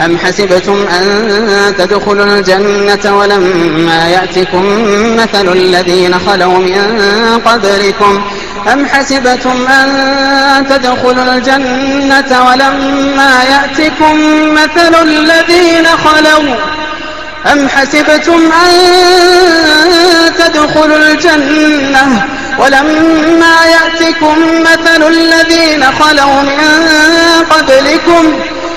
أم حسبتم أن تدخلوا الجنة ولما يأتكم مثل الذين خلوا من قبلكم أم حسبتم أن تدخلوا الجنة ولما يأتكم مثل الذين خلوا أم حسبتم أن تدخلوا الجنة ولما يأتكم مثل الذين خلوا من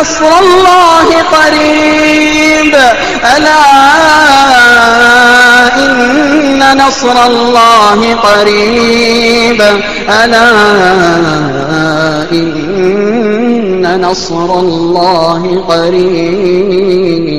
نصر الله قريب. ألا إن نصر الله قريب. ألا إن نصر الله قريب.